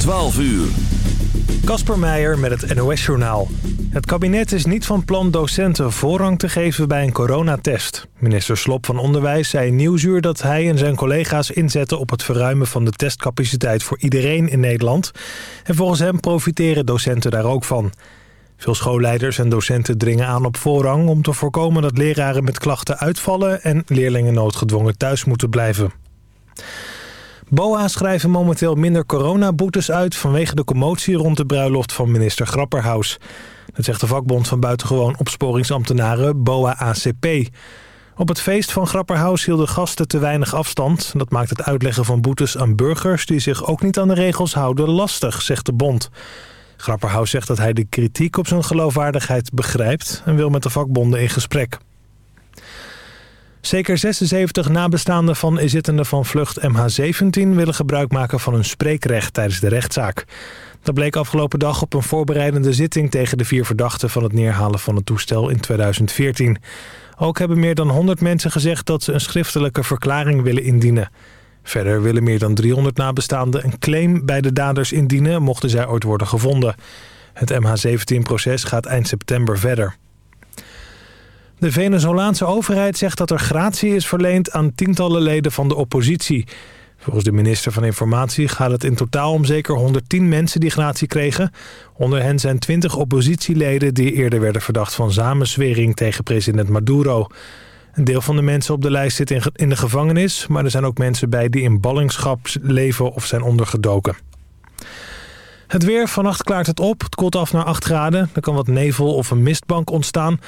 12 uur. Kasper Meijer met het NOS-journaal. Het kabinet is niet van plan docenten voorrang te geven bij een coronatest. Minister Slop van Onderwijs zei in Nieuwsuur dat hij en zijn collega's inzetten op het verruimen van de testcapaciteit voor iedereen in Nederland. En volgens hem profiteren docenten daar ook van. Veel schoolleiders en docenten dringen aan op voorrang om te voorkomen dat leraren met klachten uitvallen en leerlingen noodgedwongen thuis moeten blijven. BOA schrijven momenteel minder coronaboetes uit... vanwege de commotie rond de bruiloft van minister Grapperhaus. Dat zegt de vakbond van buitengewoon opsporingsambtenaren BOA-ACP. Op het feest van Grapperhaus hielden gasten te weinig afstand. Dat maakt het uitleggen van boetes aan burgers... die zich ook niet aan de regels houden lastig, zegt de bond. Grapperhaus zegt dat hij de kritiek op zijn geloofwaardigheid begrijpt... en wil met de vakbonden in gesprek. Zeker 76 nabestaanden van inzittenden van vlucht MH17 willen gebruik maken van hun spreekrecht tijdens de rechtszaak. Dat bleek afgelopen dag op een voorbereidende zitting tegen de vier verdachten van het neerhalen van het toestel in 2014. Ook hebben meer dan 100 mensen gezegd dat ze een schriftelijke verklaring willen indienen. Verder willen meer dan 300 nabestaanden een claim bij de daders indienen mochten zij ooit worden gevonden. Het MH17-proces gaat eind september verder. De Venezolaanse overheid zegt dat er gratie is verleend aan tientallen leden van de oppositie. Volgens de minister van Informatie gaat het in totaal om zeker 110 mensen die gratie kregen. Onder hen zijn 20 oppositieleden die eerder werden verdacht van samenzwering tegen president Maduro. Een deel van de mensen op de lijst zit in de gevangenis... maar er zijn ook mensen bij die in ballingschap leven of zijn ondergedoken. Het weer, vannacht klaart het op. Het koelt af naar 8 graden. Er kan wat nevel of een mistbank ontstaan.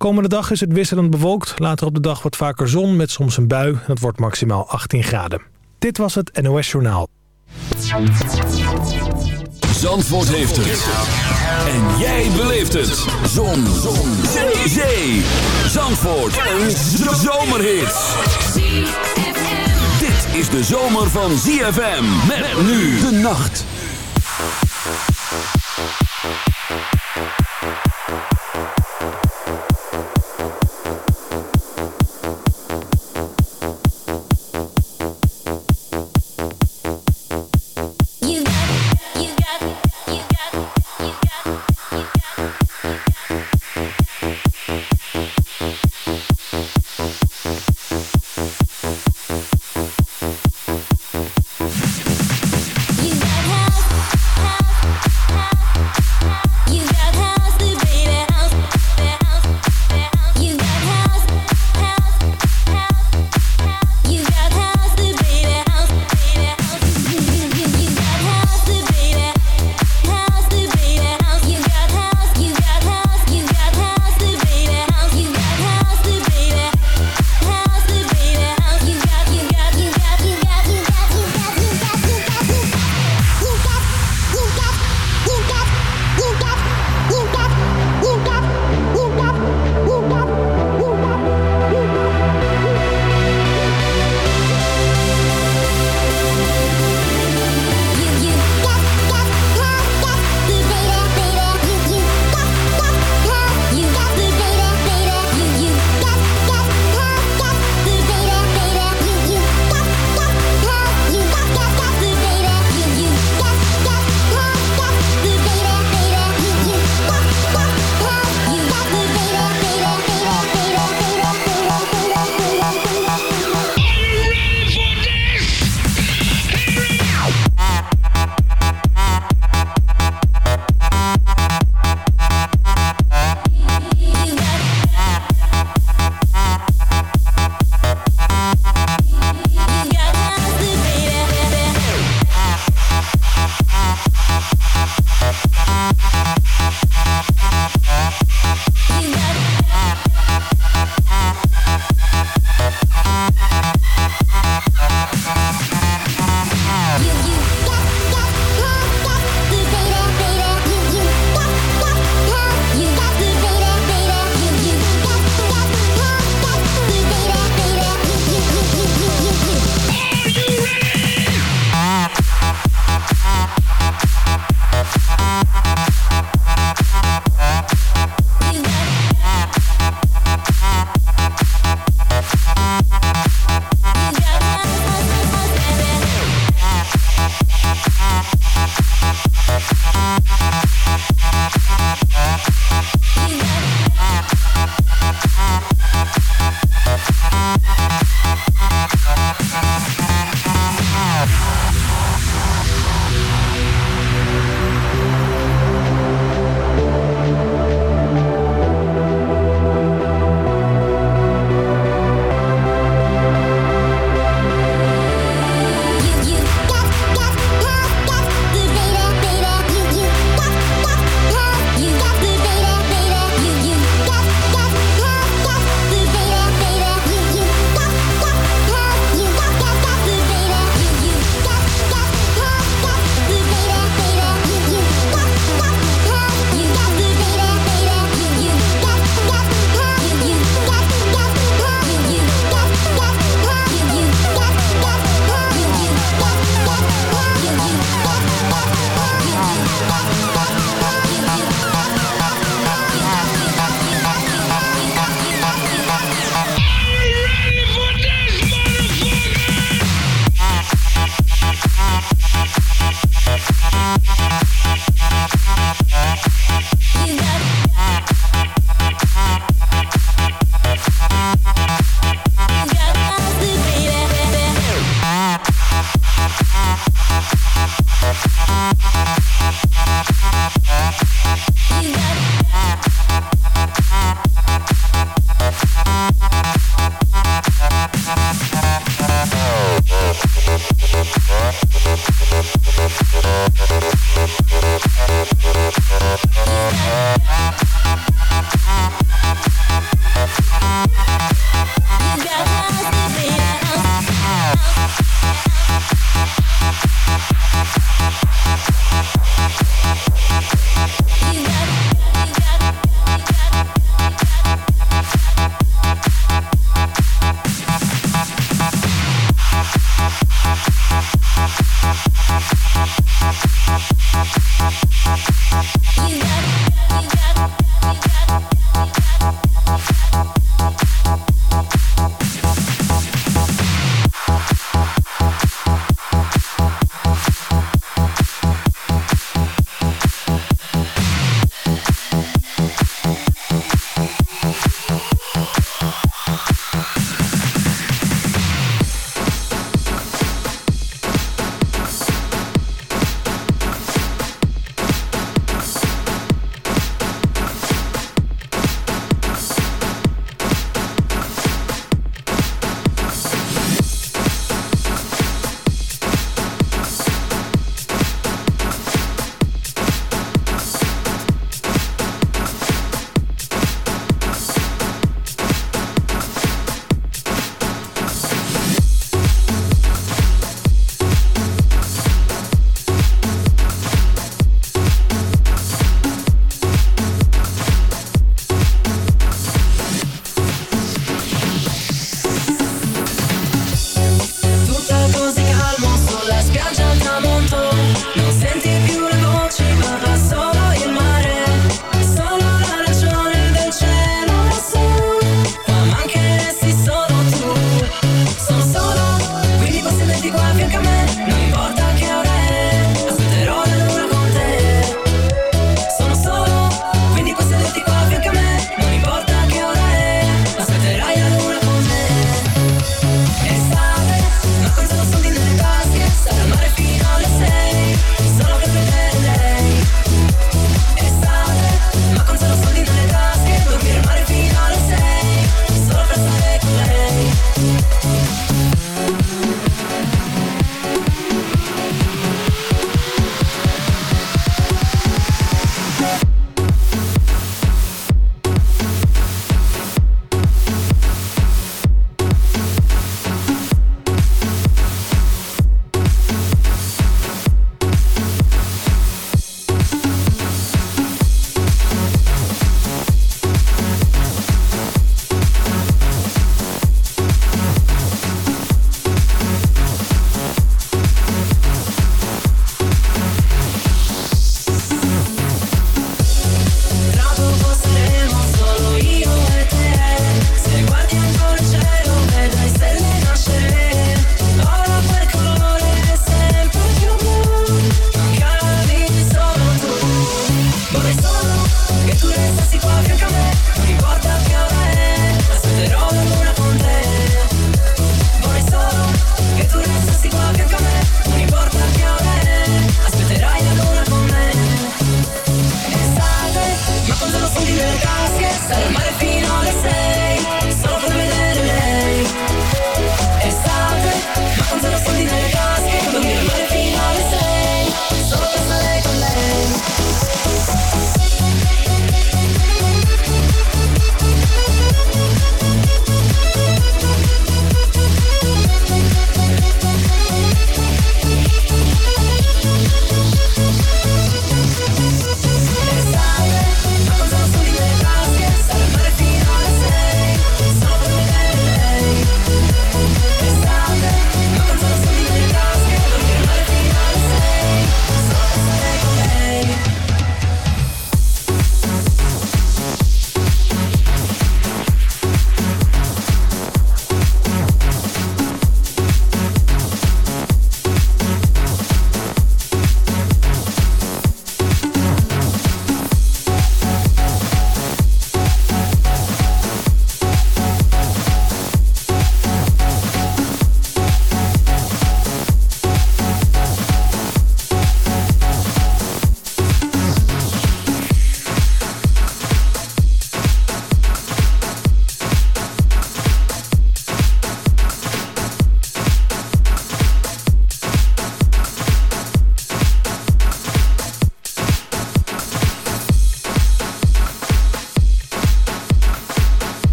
Komende dag is het wisselend bewolkt. Later op de dag wat vaker zon met soms een bui. Het wordt maximaal 18 graden. Dit was het NOS Journaal. Zandvoort heeft het. En jij beleeft het. Zon. zon. Zee. Zee. Zandvoort. Een zomerhit. Dit is de zomer van ZFM. Met nu de nacht.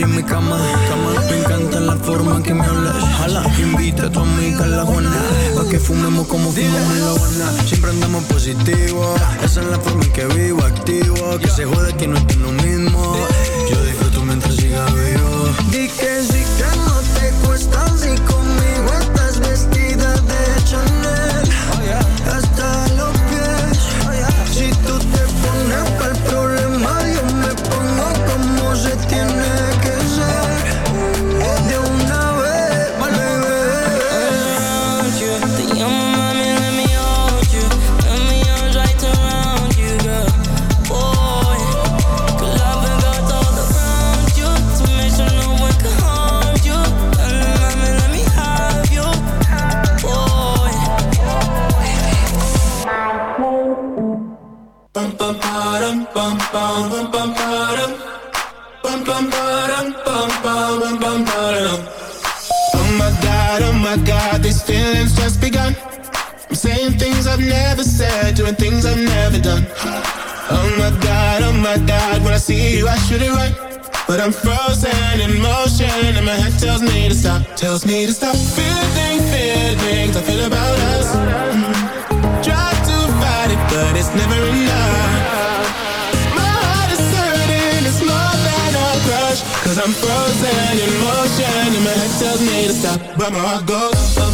en mi cama. Me encanta la forma en que me hablas. Jala, invita a tu amiga la Juana. Pa' que fumemos como fumamos en la Habana. Siempre andamos positivo. Esa es la forma en que vivo, activo. Que se joda que no estoy lo mismo. Yo disfruto mientras siga vivo. Di que que doing things I've never done. Oh my god, oh my god, when I see you, I should it right. But I'm frozen in motion, and my head tells me to stop, tells me to stop. Feeling, feelings I feel about us. Mm. Try to fight it, but it's never enough. My heart is hurting, it's more than a crush. Cause I'm frozen in motion, and my head tells me to stop, but my heart goes.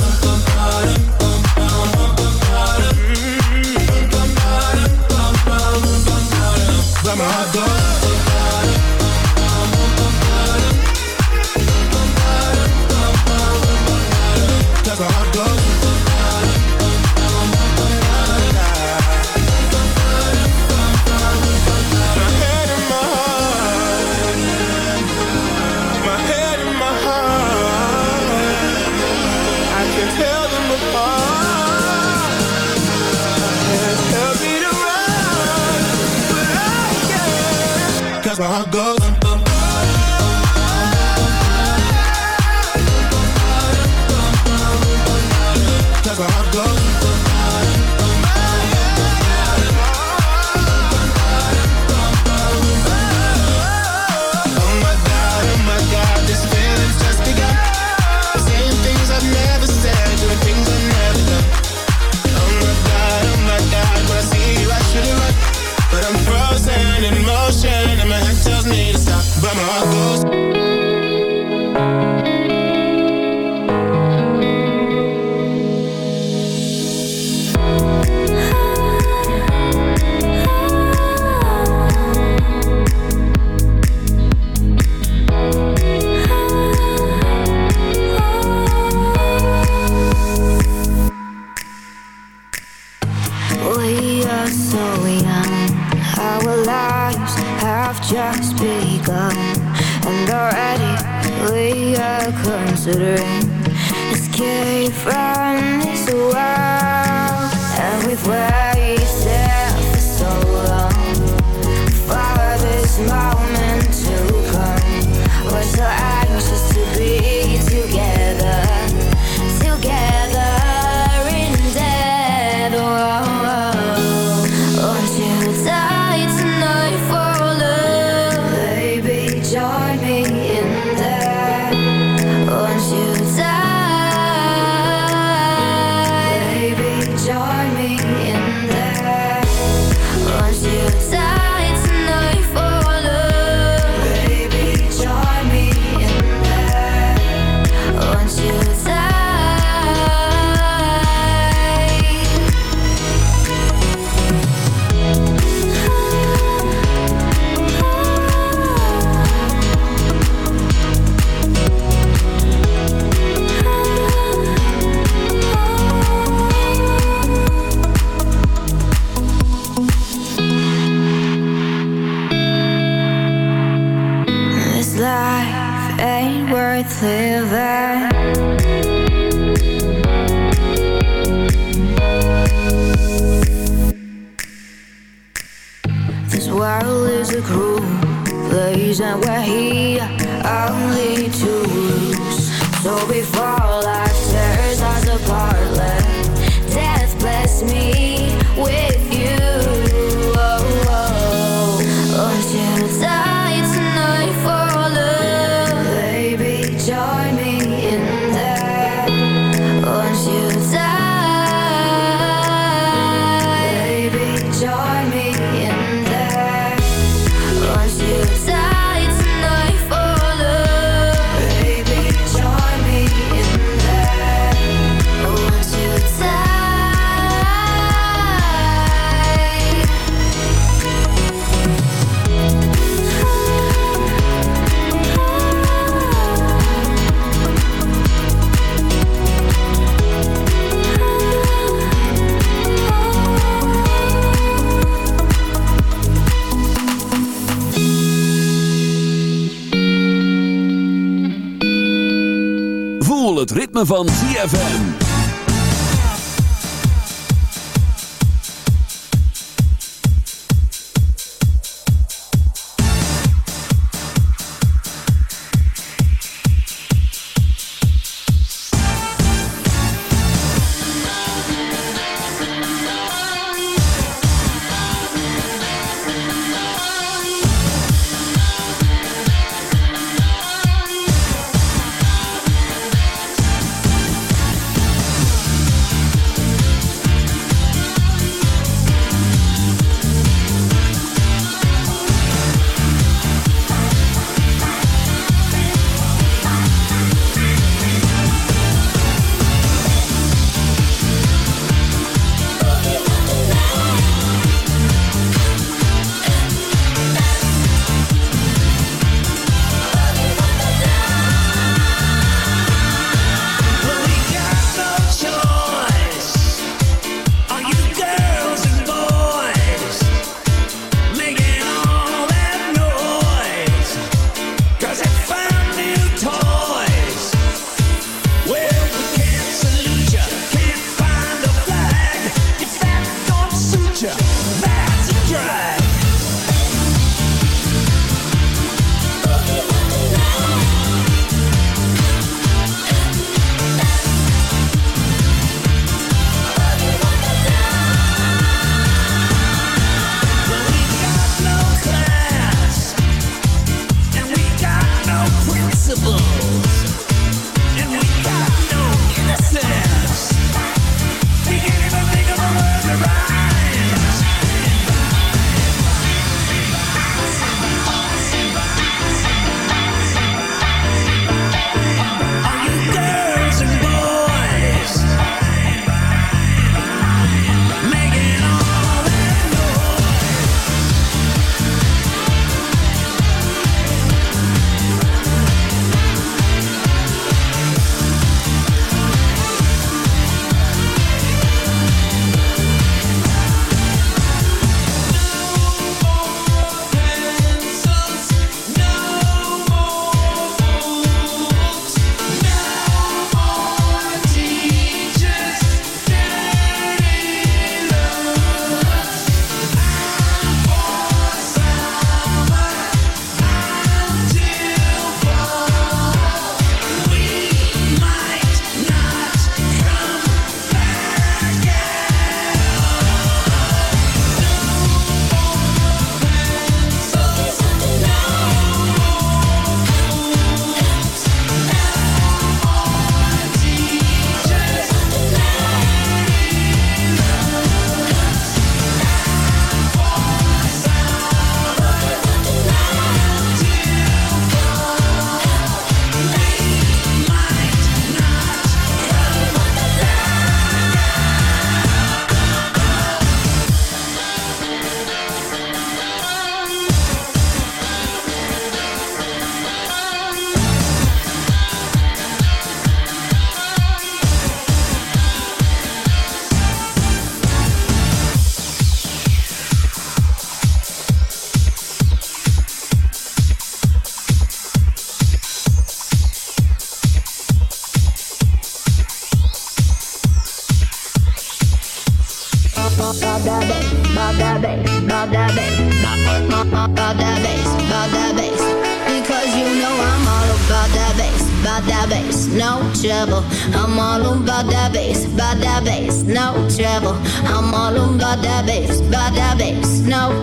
world is a cruel place and we're here only to lose. So before van ZFM.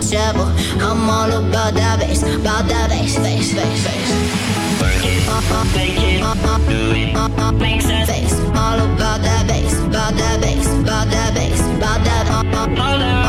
trouble. I'm all about that bass, about that bass, bass, bass, bass. Work it, make it, do it, make sense. Face, all about that bass, about that bass, about that bass, about that. All about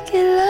make it love.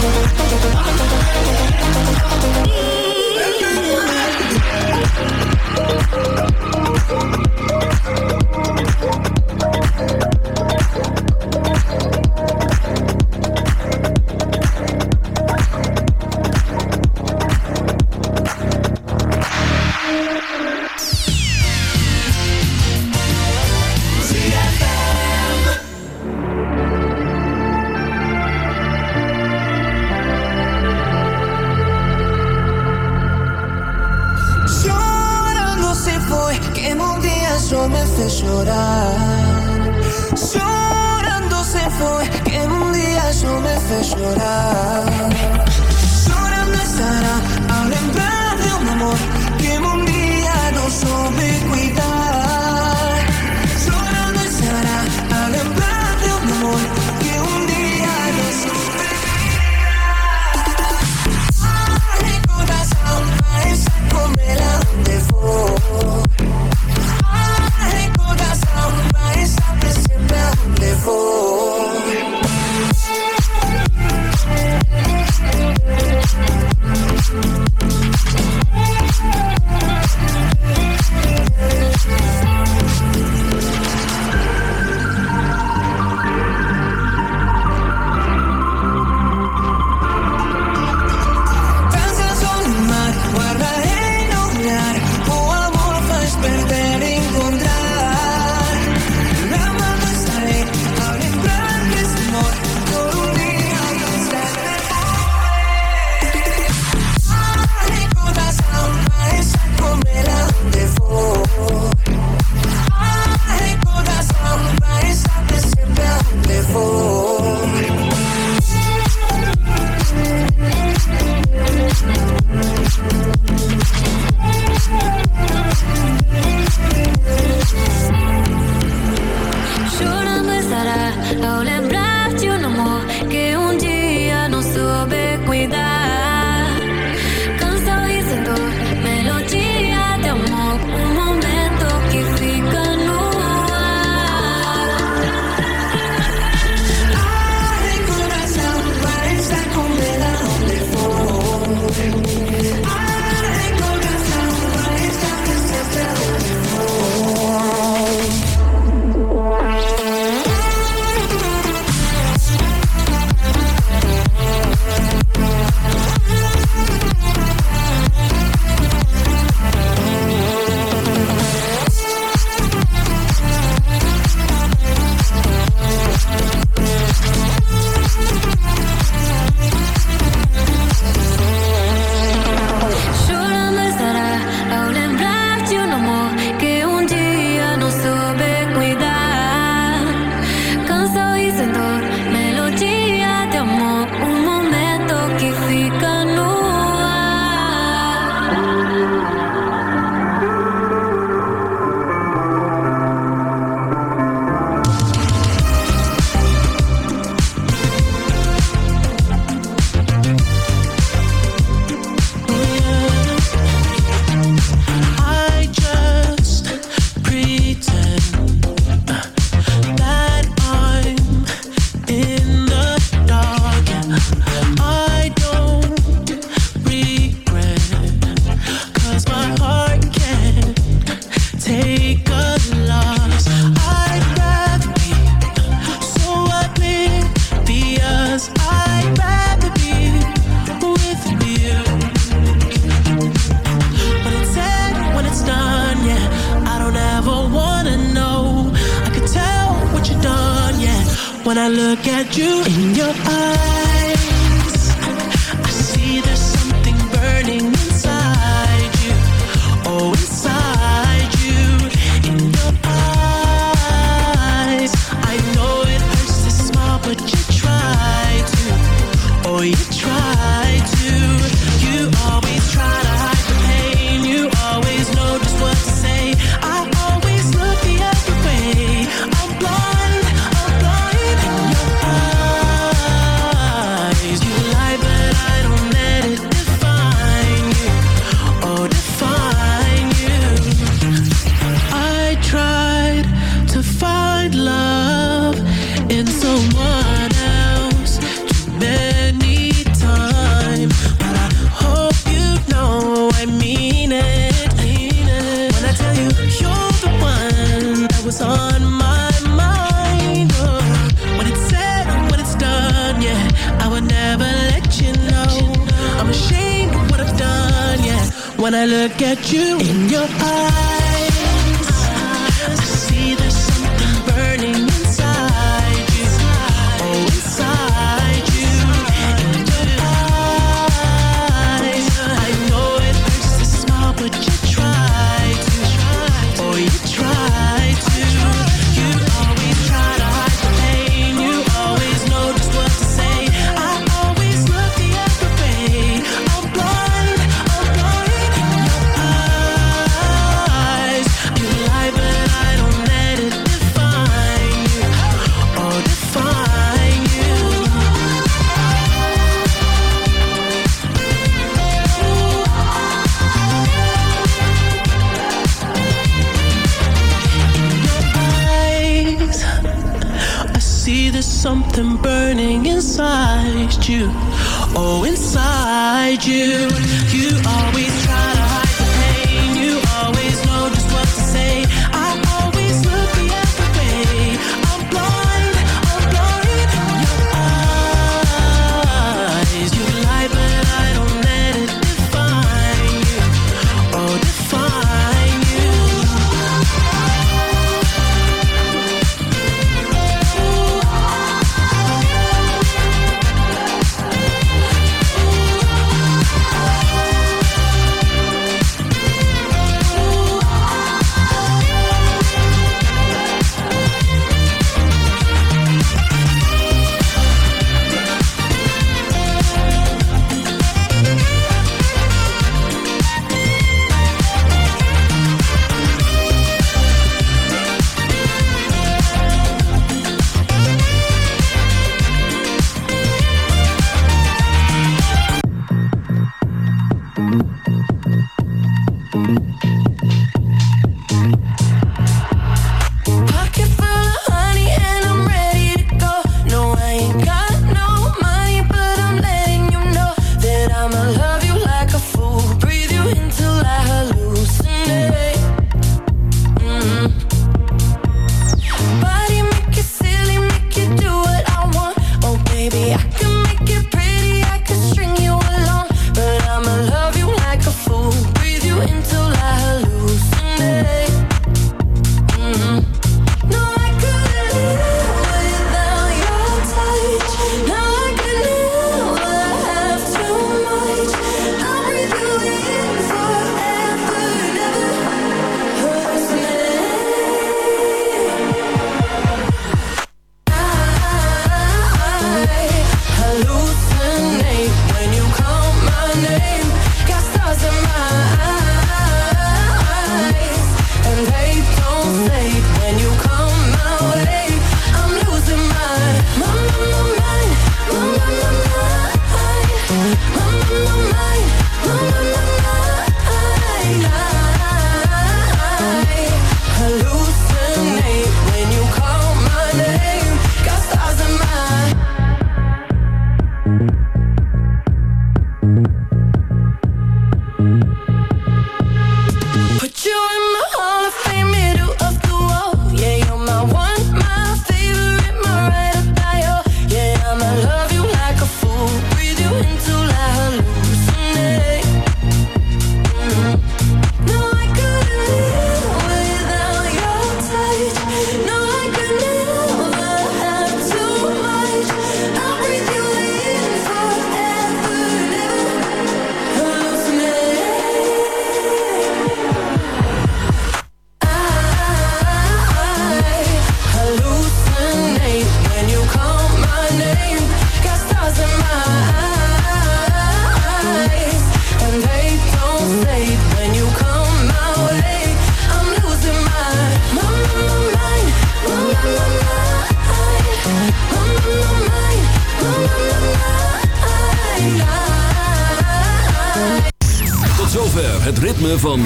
Me. Llorando se fue, que en un día yo me hice llorar. Llorando estará, ahora en de un amor que en un día no supe cuidar. You are